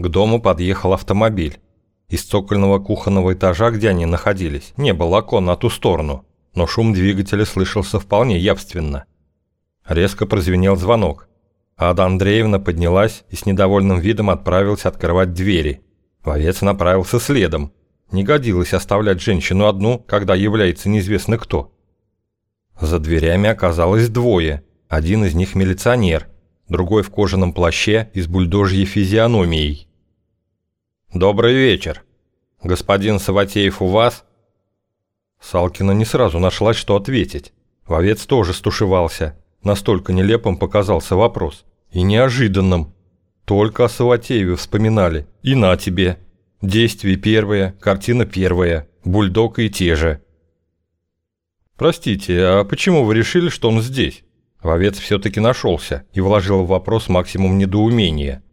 К дому подъехал автомобиль. Из цокольного кухонного этажа, где они находились, не было окон на ту сторону, но шум двигателя слышался вполне явственно. Резко прозвенел звонок. Ада Андреевна поднялась и с недовольным видом отправилась открывать двери. Вовец направился следом. Не годилось оставлять женщину одну, когда является неизвестно кто. За дверями оказалось двое. Один из них милиционер, другой в кожаном плаще и с бульдожьей физиономией. «Добрый вечер. Господин Саватеев у вас?» Салкина не сразу нашлась, что ответить. Вовец тоже стушевался. Настолько нелепым показался вопрос. И неожиданным. Только о Саватееве вспоминали. И на тебе. Действие первое, картина первая, бульдог и те же. «Простите, а почему вы решили, что он здесь?» Вовец все-таки нашелся и вложил в вопрос максимум недоумения.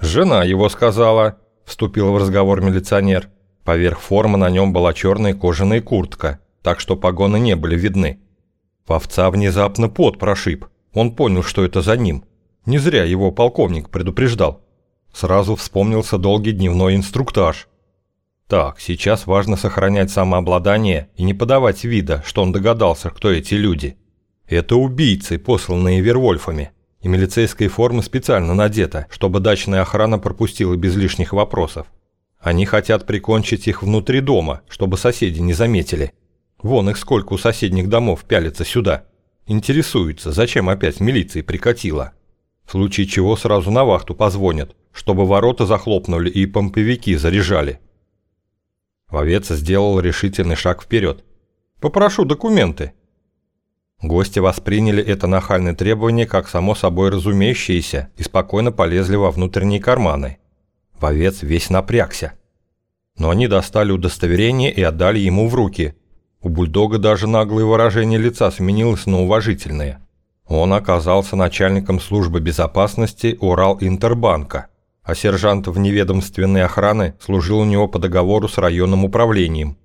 «Жена его сказала», – вступил в разговор милиционер. Поверх формы на нем была черная кожаная куртка, так что погоны не были видны. Вовца внезапно пот прошиб. Он понял, что это за ним. Не зря его полковник предупреждал. Сразу вспомнился долгий дневной инструктаж. Так, сейчас важно сохранять самообладание и не подавать вида, что он догадался, кто эти люди. Это убийцы, посланные Вервольфами. И милицейская форма специально надета, чтобы дачная охрана пропустила без лишних вопросов. Они хотят прикончить их внутри дома, чтобы соседи не заметили. Вон их сколько у соседних домов пялится сюда. Интересуются, зачем опять милиции прикатила. В случае чего сразу на вахту позвонят, чтобы ворота захлопнули и помповики заряжали. Вовец сделал решительный шаг вперед. «Попрошу документы». Гости восприняли это нахальное требование как само собой разумеющееся и спокойно полезли во внутренние карманы. Вовец весь напрягся. Но они достали удостоверение и отдали ему в руки. У бульдога даже наглое выражение лица сменилось на уважительное. Он оказался начальником службы безопасности Урал-Интербанка, а сержант вневедомственной охраны служил у него по договору с районным управлением.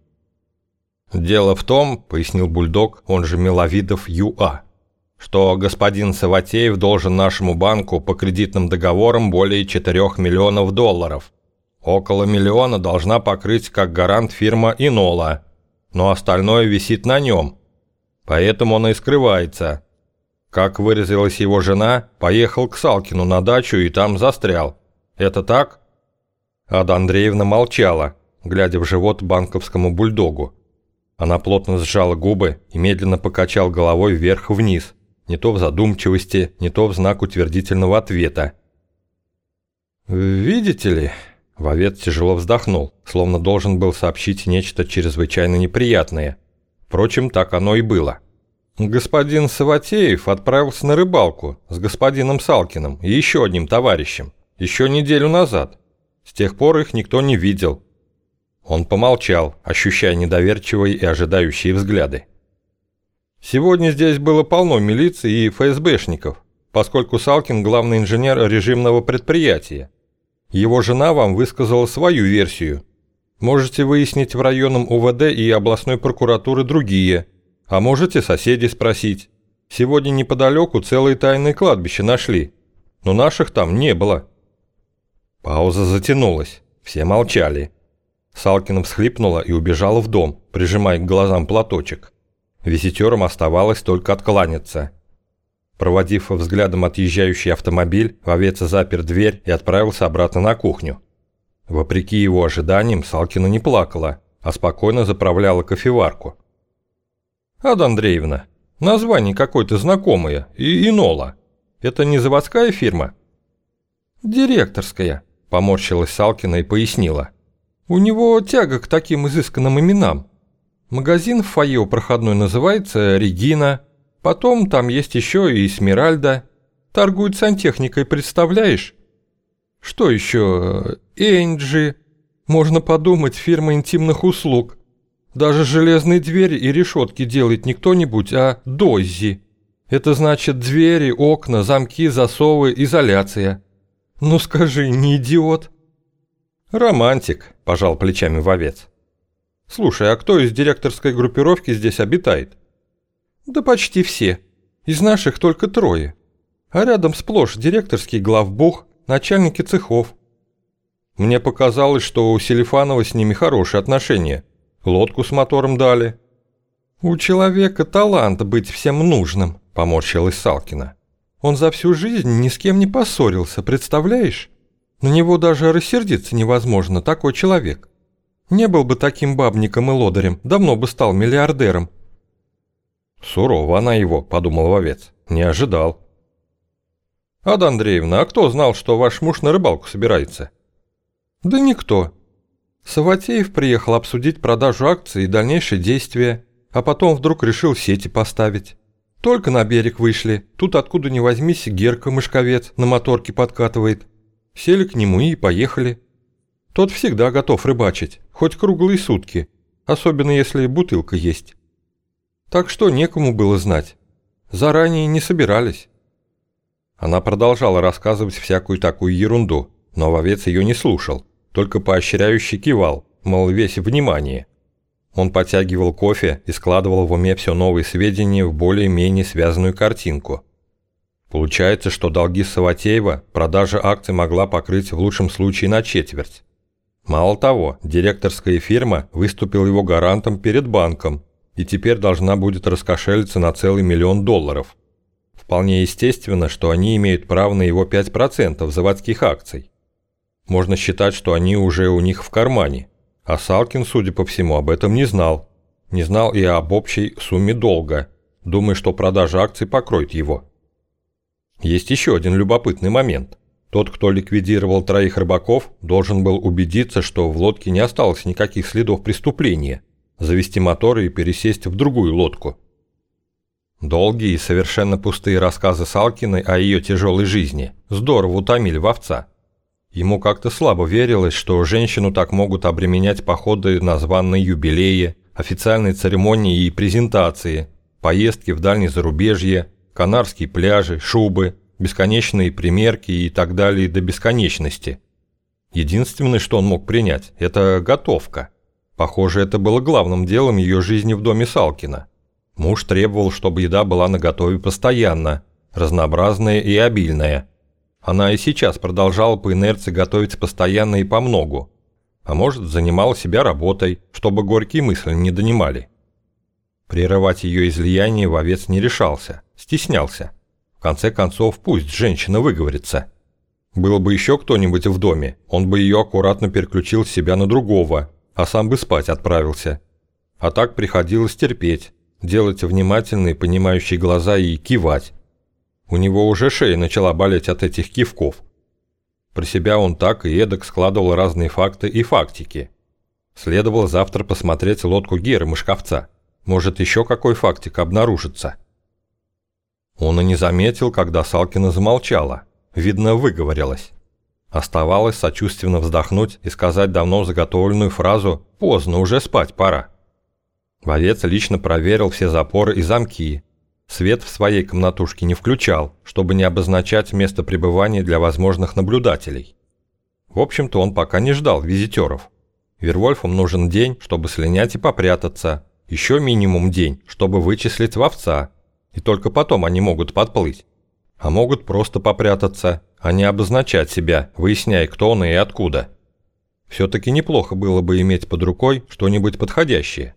«Дело в том», — пояснил бульдог, он же Миловидов Ю.А., что господин Саватеев должен нашему банку по кредитным договорам более 4 миллионов долларов. Около миллиона должна покрыть как гарант фирма Инола, но остальное висит на нем. Поэтому он и скрывается, как выразилась его жена, поехал к Салкину на дачу и там застрял. Это так? Ада Андреевна молчала, глядя в живот банковскому бульдогу. Она плотно сжала губы и медленно покачал головой вверх-вниз, не то в задумчивости, не то в знак утвердительного ответа. «Видите ли...» Вовец тяжело вздохнул, словно должен был сообщить нечто чрезвычайно неприятное. Впрочем, так оно и было. Господин Саватеев отправился на рыбалку с господином Салкиным и еще одним товарищем, еще неделю назад. С тех пор их никто не видел. Он помолчал, ощущая недоверчивые и ожидающие взгляды. Сегодня здесь было полно милиции и ФСБшников, поскольку Салкин главный инженер режимного предприятия. Его жена вам высказала свою версию. Можете выяснить в районном УВД и областной прокуратуры другие – а можете соседей спросить. Сегодня неподалеку целые тайные кладбища нашли, но наших там не было». Пауза затянулась, все молчали. Салкина всхлипнула и убежала в дом, прижимая к глазам платочек. Визитерам оставалось только откланяться. Проводив взглядом отъезжающий автомобиль, вовец запер дверь и отправился обратно на кухню. Вопреки его ожиданиям, Салкина не плакала, а спокойно заправляла кофеварку. «Ада Андреевна, название какое-то знакомое, и Инола. Это не заводская фирма?» «Директорская», – поморщилась Салкина и пояснила. «У него тяга к таким изысканным именам. Магазин в фойе проходной называется «Регина», потом там есть еще и «Эсмеральда». Торгует сантехникой, представляешь? Что еще? «Энджи». Можно подумать, фирма интимных услуг. Даже железные двери и решетки делает не кто-нибудь, а Доззи. Это значит двери, окна, замки, засовы, изоляция. Ну скажи, не идиот? Романтик, пожал плечами вовец. Слушай, а кто из директорской группировки здесь обитает? Да почти все. Из наших только трое. А рядом сплошь директорский главбух, начальники цехов. Мне показалось, что у Селифанова с ними хорошие отношения. Лодку с мотором дали». «У человека талант быть всем нужным», – поморщилась Салкина. «Он за всю жизнь ни с кем не поссорился, представляешь? На него даже рассердиться невозможно, такой человек. Не был бы таким бабником и лодырем, давно бы стал миллиардером». «Сурова она его», – подумал вовец. «Не ожидал». «Ада Андреевна, а кто знал, что ваш муж на рыбалку собирается?» «Да никто. Саватеев приехал обсудить продажу акций и дальнейшие действия, а потом вдруг решил сети поставить. Только на берег вышли, тут откуда ни возьмись Герка Мышковец на моторке подкатывает. Сели к нему и поехали. Тот всегда готов рыбачить, хоть круглые сутки, особенно если бутылка есть. Так что некому было знать. Заранее не собирались». Она продолжала рассказывать всякую такую ерунду, но вовец ее не слушал только поощряюще кивал, мол, весь внимание. Он подтягивал кофе и складывал в уме все новые сведения в более-менее связанную картинку. Получается, что долги Саватеева продажа акций могла покрыть в лучшем случае на четверть. Мало того, директорская фирма выступила его гарантом перед банком и теперь должна будет раскошелиться на целый миллион долларов. Вполне естественно, что они имеют право на его 5% заводских акций. Можно считать, что они уже у них в кармане. А Салкин, судя по всему, об этом не знал. Не знал и об общей сумме долга, думая, что продажа акций покроет его. Есть еще один любопытный момент. Тот, кто ликвидировал троих рыбаков, должен был убедиться, что в лодке не осталось никаких следов преступления, завести моторы и пересесть в другую лодку. Долгие и совершенно пустые рассказы Салкиной о ее тяжелой жизни здорово утомили вовца. Ему как-то слабо верилось, что женщину так могут обременять походы на званные юбилеи, официальные церемонии и презентации, поездки в дальние зарубежье, канарские пляжи, шубы, бесконечные примерки и так далее до бесконечности. Единственное, что он мог принять, это готовка. Похоже, это было главным делом ее жизни в доме Салкина. Муж требовал, чтобы еда была наготове постоянно, разнообразная и обильная – она и сейчас продолжала по инерции готовить постоянно и по многу. А может, занимала себя работой, чтобы горькие мысли не донимали. Прерывать ее излияние вовец не решался, стеснялся. В конце концов, пусть женщина выговорится. Было бы еще кто-нибудь в доме, он бы ее аккуратно переключил с себя на другого, а сам бы спать отправился. А так приходилось терпеть, делать внимательные понимающие глаза и кивать, у него уже шея начала болеть от этих кивков. Про себя он так и эдак складывал разные факты и фактики. Следовало завтра посмотреть лодку Геры Мышковца. Может, еще какой фактик обнаружится. Он и не заметил, когда Салкина замолчала. Видно, выговорилась. Оставалось сочувственно вздохнуть и сказать давно заготовленную фразу «Поздно, уже спать пора». Вовец лично проверил все запоры и замки, Свет в своей комнатушке не включал, чтобы не обозначать место пребывания для возможных наблюдателей. В общем-то, он пока не ждал визитеров. Вервольфам нужен день, чтобы слинять и попрятаться, еще минимум день, чтобы вычислить вовца, и только потом они могут подплыть. А могут просто попрятаться, а не обозначать себя, выясняя, кто он и откуда. Все-таки неплохо было бы иметь под рукой что-нибудь подходящее.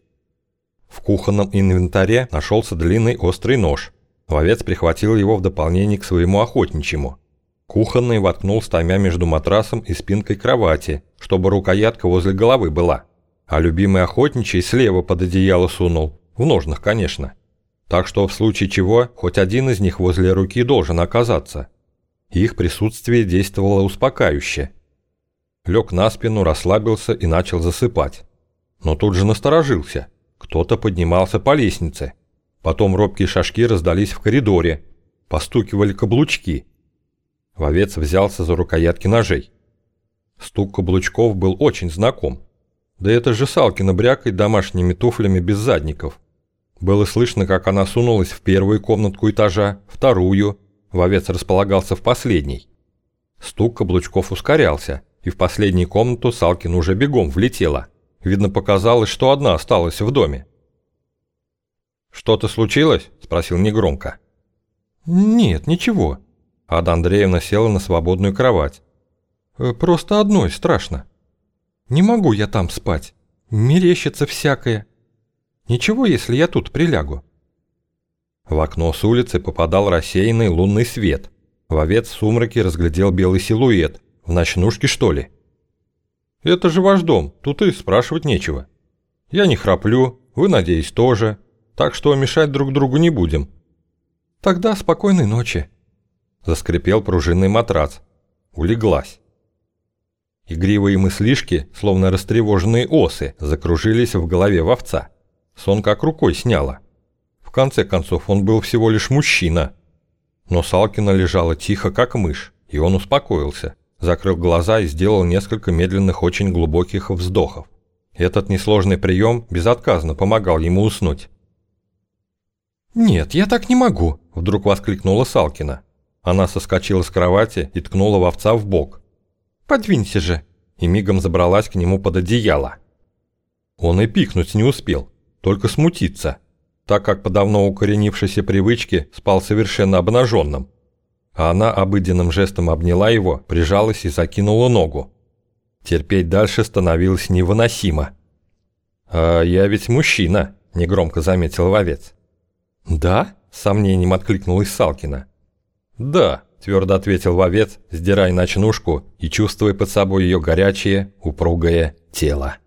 В кухонном инвентаре нашелся длинный острый нож. Вовец прихватил его в дополнение к своему охотничьему. Кухонный воткнул стамя между матрасом и спинкой кровати, чтобы рукоятка возле головы была. А любимый охотничий слева под одеяло сунул. В ножнах, конечно. Так что в случае чего, хоть один из них возле руки должен оказаться. Их присутствие действовало успокаивающе. Лег на спину, расслабился и начал засыпать. Но тут же насторожился – кто-то поднимался по лестнице. Потом робкие шажки раздались в коридоре. Постукивали каблучки. Вовец взялся за рукоятки ножей. Стук каблучков был очень знаком. Да это же Салкина брякает домашними туфлями без задников. Было слышно, как она сунулась в первую комнатку этажа, вторую. Вовец располагался в последней. Стук каблучков ускорялся, и в последнюю комнату Салкин уже бегом влетела. Видно, показалось, что одна осталась в доме. «Что-то случилось?» – спросил негромко. «Нет, ничего». Ада Андреевна села на свободную кровать. Э, «Просто одной страшно. Не могу я там спать. Мерещится всякое. Ничего, если я тут прилягу?» В окно с улицы попадал рассеянный лунный свет. Вовец в сумраке разглядел белый силуэт. В ночнушке, что ли? «Это же ваш дом, тут и спрашивать нечего. Я не храплю, вы, надеюсь, тоже, так что мешать друг другу не будем». «Тогда спокойной ночи», – заскрипел пружинный матрас. Улеглась. Игривые мыслишки, словно растревоженные осы, закружились в голове вовца. Сон как рукой сняло. В конце концов, он был всего лишь мужчина. Но Салкина лежала тихо, как мышь, и он успокоился, закрыл глаза и сделал несколько медленных, очень глубоких вздохов. Этот несложный прием безотказно помогал ему уснуть. «Нет, я так не могу», – вдруг воскликнула Салкина. Она соскочила с кровати и ткнула вовца в бок. «Подвинься же!» и мигом забралась к нему под одеяло. Он и пикнуть не успел, только смутиться – так как по давно укоренившейся привычке спал совершенно обнаженным. А она обыденным жестом обняла его, прижалась и закинула ногу. Терпеть дальше становилось невыносимо. «А я ведь мужчина», – негромко заметил вовец. «Да?» – с сомнением откликнулась Салкина. «Да», – твердо ответил вовец, сдирая ночнушку и чувствуя под собой ее горячее, упругое тело.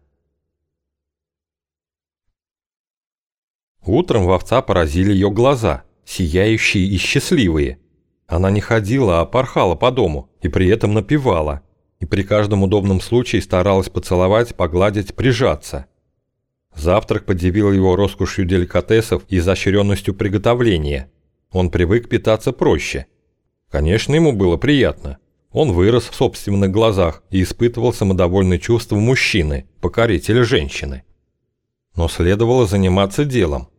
Утром вовца поразили ее глаза, сияющие и счастливые. Она не ходила, а порхала по дому, и при этом напевала, и при каждом удобном случае старалась поцеловать, погладить, прижаться. Завтрак подивил его роскошью деликатесов и изощренностью приготовления. Он привык питаться проще. Конечно, ему было приятно. Он вырос в собственных глазах и испытывал самодовольное чувство мужчины, покорителя женщины. Но следовало заниматься делом.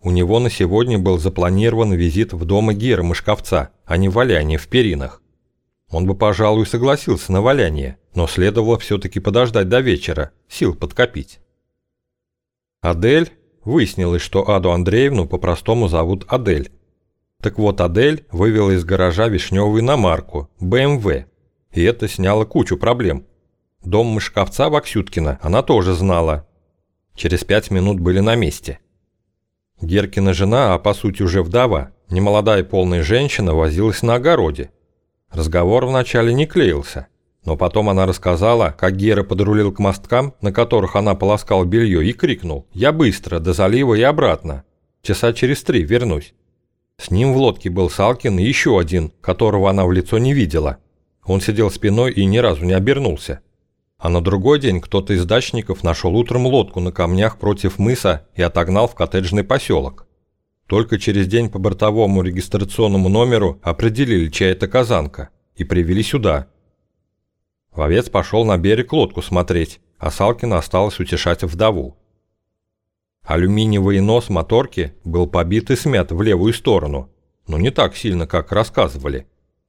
У него на сегодня был запланирован визит в дом Гера Мышковца, а не валяние в перинах. Он бы, пожалуй, согласился на валяние, но следовало все-таки подождать до вечера, сил подкопить. Адель, выяснилось, что Аду Андреевну по-простому зовут Адель. Так вот, Адель вывела из гаража вишневую иномарку, БМВ, и это сняло кучу проблем. Дом Мышковца Ваксюткина она тоже знала. Через пять минут были на месте – Геркина жена, а по сути уже вдова, немолодая полная женщина, возилась на огороде. Разговор вначале не клеился, но потом она рассказала, как Гера подрулил к мосткам, на которых она полоскала белье, и крикнул «Я быстро, до залива и обратно. Часа через три вернусь». С ним в лодке был Салкин и еще один, которого она в лицо не видела. Он сидел спиной и ни разу не обернулся. А на другой день кто-то из дачников нашел утром лодку на камнях против мыса и отогнал в коттеджный поселок. Только через день по бортовому регистрационному номеру определили, чья это казанка, и привели сюда. Вовец пошел на берег лодку смотреть, а Салкина осталось утешать вдову. Алюминиевый нос моторки был побит и смят в левую сторону, но не так сильно, как рассказывали.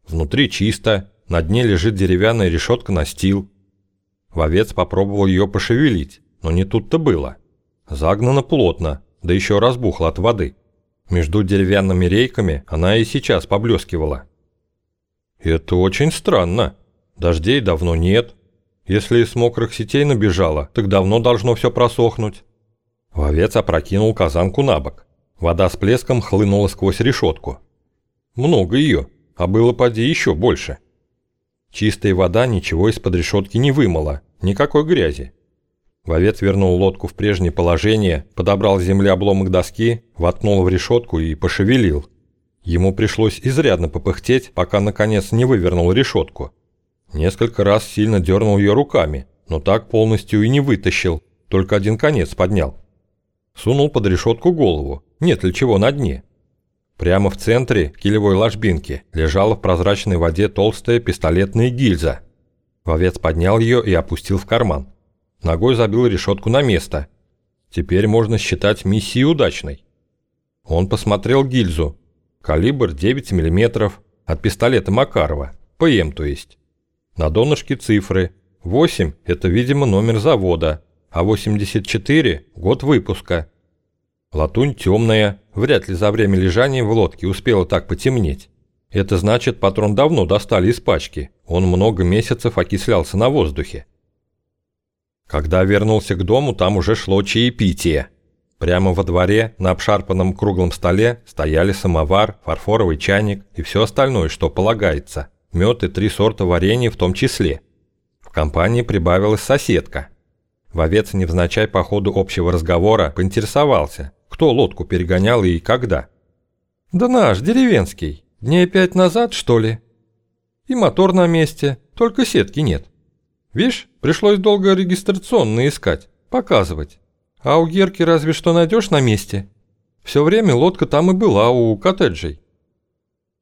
Внутри чисто, на дне лежит деревянная решетка настил, Вовец попробовал ее пошевелить, но не тут-то было. Загнана плотно, да еще разбухла от воды. Между деревянными рейками она и сейчас поблескивала. «Это очень странно. Дождей давно нет. Если из мокрых сетей набежала, так давно должно все просохнуть». Вовец опрокинул казанку на бок. Вода с плеском хлынула сквозь решетку. Много ее, а было поди еще больше. Чистая вода ничего из-под решетки не вымыла, никакой грязи. Вовец вернул лодку в прежнее положение, подобрал с земли обломок доски, воткнул в решетку и пошевелил. Ему пришлось изрядно попыхтеть, пока наконец не вывернул решетку. Несколько раз сильно дернул ее руками, но так полностью и не вытащил, только один конец поднял. Сунул под решетку голову, нет ли чего на дне. Прямо в центре килевой ложбинки лежала в прозрачной воде толстая пистолетная гильза. Вовец поднял ее и опустил в карман. Ногой забил решетку на место. Теперь можно считать миссию удачной. Он посмотрел гильзу. Калибр 9 мм от пистолета Макарова, ПМ то есть. На донышке цифры. 8 – это, видимо, номер завода, а 84 – год выпуска. Латунь темная, вряд ли за время лежания в лодке успела так потемнеть. Это значит, патрон давно достали из пачки. Он много месяцев окислялся на воздухе. Когда вернулся к дому, там уже шло чаепитие. Прямо во дворе на обшарпанном круглом столе стояли самовар, фарфоровый чайник и все остальное, что полагается. Мед и три сорта варенья в том числе. В компании прибавилась соседка. Вовец невзначай по ходу общего разговора поинтересовался, кто лодку перегонял и когда. «Да наш, деревенский. Дней пять назад, что ли?» «И мотор на месте, только сетки нет. Вишь, пришлось долго регистрационно искать, показывать. А у Герки разве что найдешь на месте. Все время лодка там и была, у коттеджей».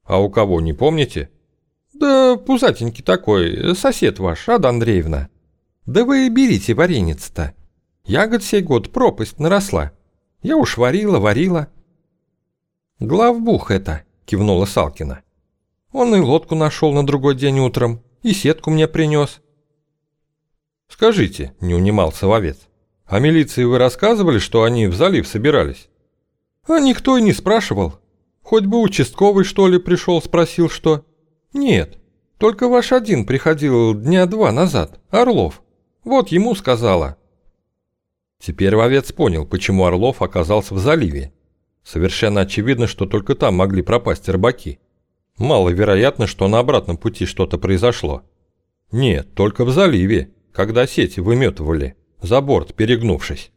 «А у кого, не помните?» «Да пузатенький такой, сосед ваш, Ада Андреевна. Да вы берите варенец-то. Ягод сей год пропасть наросла. Я уж варила, варила». «Главбух это», — кивнула Салкина. «Он и лодку нашел на другой день утром, и сетку мне принес». «Скажите», — не унимался вовец, «а милиции вы рассказывали, что они в залив собирались?» «А никто и не спрашивал. Хоть бы участковый, что ли, пришел, спросил, что...» «Нет, только ваш один приходил дня два назад, Орлов. Вот ему сказала». Теперь вовец понял, почему Орлов оказался в заливе Совершенно очевидно, что только там могли пропасть рыбаки. Маловероятно, что на обратном пути что-то произошло. Нет, только в заливе, когда сети выметывали, за борт перегнувшись.